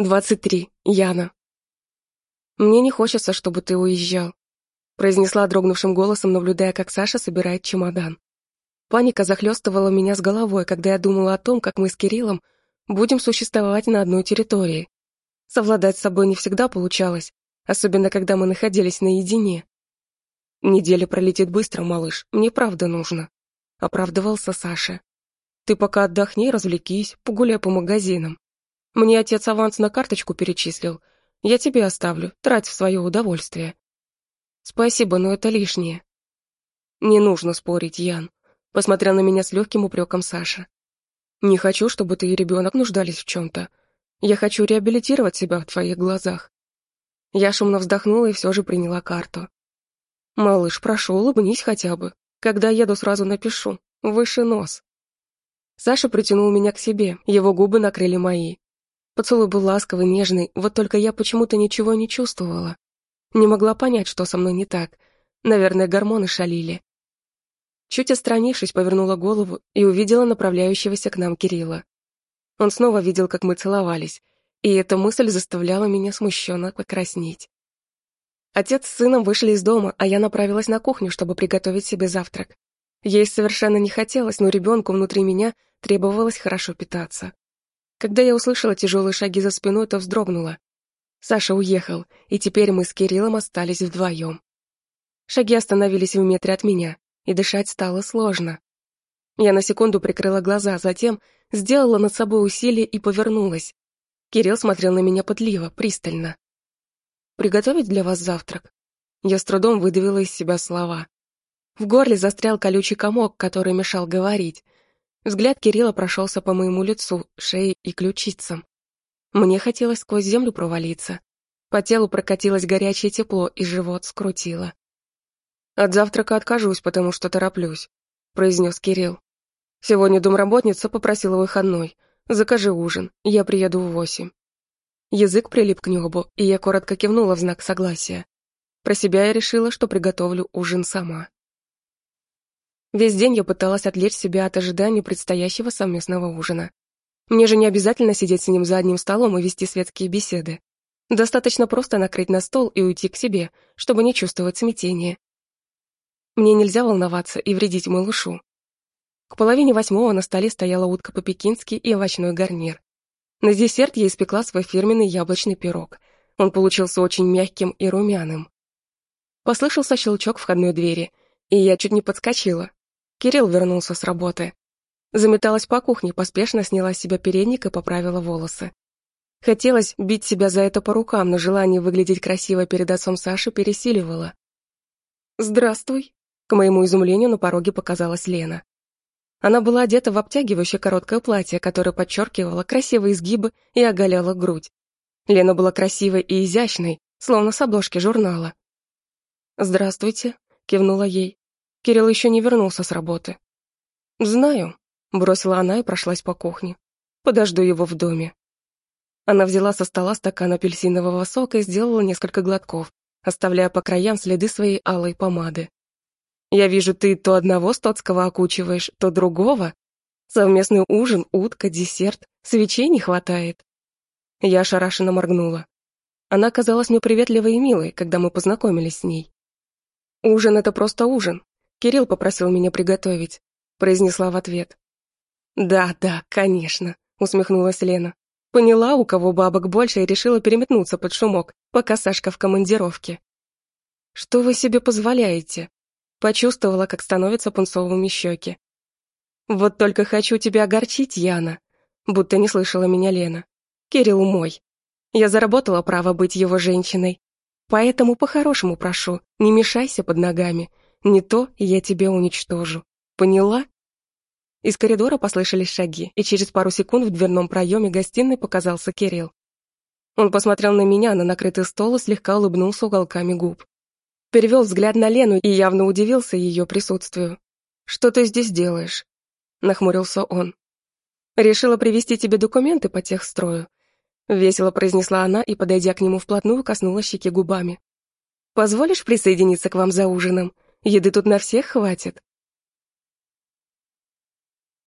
23. Яна. «Мне не хочется, чтобы ты уезжал», произнесла дрогнувшим голосом, наблюдая, как Саша собирает чемодан. Паника захлестывала меня с головой, когда я думала о том, как мы с Кириллом будем существовать на одной территории. Совладать с собой не всегда получалось, особенно когда мы находились наедине. «Неделя пролетит быстро, малыш, мне правда нужно», — оправдывался Саша. «Ты пока отдохни, развлекись, погуляй по магазинам. Мне отец аванс на карточку перечислил. Я тебе оставлю, трать в свое удовольствие. Спасибо, но это лишнее. Не нужно спорить, Ян. Посмотрел на меня с легким упреком Саша. Не хочу, чтобы ты и ребенок нуждались в чем-то. Я хочу реабилитировать себя в твоих глазах. Я шумно вздохнула и все же приняла карту. Малыш, прошу, улыбнись хотя бы. Когда еду, сразу напишу. Выше нос. Саша притянул меня к себе, его губы накрыли мои. Поцелуй был ласковый, нежный, вот только я почему-то ничего не чувствовала. Не могла понять, что со мной не так. Наверное, гормоны шалили. Чуть отстранившись, повернула голову и увидела направляющегося к нам Кирилла. Он снова видел, как мы целовались, и эта мысль заставляла меня смущенно покраснеть. Отец с сыном вышли из дома, а я направилась на кухню, чтобы приготовить себе завтрак. Есть совершенно не хотелось, но ребенку внутри меня требовалось хорошо питаться. Когда я услышала тяжелые шаги за спиной, то вздрогнула. Саша уехал, и теперь мы с Кириллом остались вдвоем. Шаги остановились в метре от меня, и дышать стало сложно. Я на секунду прикрыла глаза, затем сделала над собой усилие и повернулась. Кирилл смотрел на меня пытливо, пристально. «Приготовить для вас завтрак?» Я с трудом выдавила из себя слова. В горле застрял колючий комок, который мешал говорить. Взгляд Кирилла прошелся по моему лицу, шее и ключицам. Мне хотелось сквозь землю провалиться. По телу прокатилось горячее тепло, и живот скрутило. «От завтрака откажусь, потому что тороплюсь», — произнес Кирилл. «Сегодня домработница попросила выходной. Закажи ужин, я приеду в восемь». Язык прилип к небу, и я коротко кивнула в знак согласия. Про себя я решила, что приготовлю ужин сама. Весь день я пыталась отвлечь себя от ожидания предстоящего совместного ужина. Мне же не обязательно сидеть с ним за одним столом и вести светские беседы. Достаточно просто накрыть на стол и уйти к себе, чтобы не чувствовать смятения. Мне нельзя волноваться и вредить малышу. К половине восьмого на столе стояла утка по-пекински и овощной гарнир. На десерт я испекла свой фирменный яблочный пирог. Он получился очень мягким и румяным. Послышался щелчок входной двери, и я чуть не подскочила. Кирилл вернулся с работы. Заметалась по кухне, поспешно сняла с себя передник и поправила волосы. Хотелось бить себя за это по рукам, но желание выглядеть красиво перед отцом Саши пересиливало. «Здравствуй!» К моему изумлению на пороге показалась Лена. Она была одета в обтягивающее короткое платье, которое подчеркивало красивые изгибы и оголяло грудь. Лена была красивой и изящной, словно с обложки журнала. «Здравствуйте», — кивнула ей. Кирилл еще не вернулся с работы. «Знаю», Бросила она и прошлась по кухне. Подожду его в доме. Она взяла со стола стакан апельсинового сока и сделала несколько глотков, оставляя по краям следы своей алой помады. «Я вижу, ты то одного Стоцкого окучиваешь, то другого. Совместный ужин, утка, десерт. Свечей не хватает». Я ошарашенно моргнула. Она казалась мне приветливой и милой, когда мы познакомились с ней. «Ужин — это просто ужин. Кирилл попросил меня приготовить», — произнесла в ответ. «Да, да, конечно», — усмехнулась Лена. Поняла, у кого бабок больше, и решила переметнуться под шумок, пока Сашка в командировке. «Что вы себе позволяете?» Почувствовала, как становятся пунцовыми щеки. «Вот только хочу тебя огорчить, Яна», будто не слышала меня Лена. «Кирилл мой. Я заработала право быть его женщиной. Поэтому по-хорошему прошу, не мешайся под ногами. Не то я тебя уничтожу. Поняла?» Из коридора послышались шаги, и через пару секунд в дверном проеме гостиной показался Кирилл. Он посмотрел на меня, на накрытый стол и слегка улыбнулся уголками губ. Перевел взгляд на Лену и явно удивился ее присутствию. «Что ты здесь делаешь?» — нахмурился он. «Решила привезти тебе документы по техстрою», — весело произнесла она и, подойдя к нему вплотную, коснулась щеки губами. «Позволишь присоединиться к вам за ужином? Еды тут на всех хватит».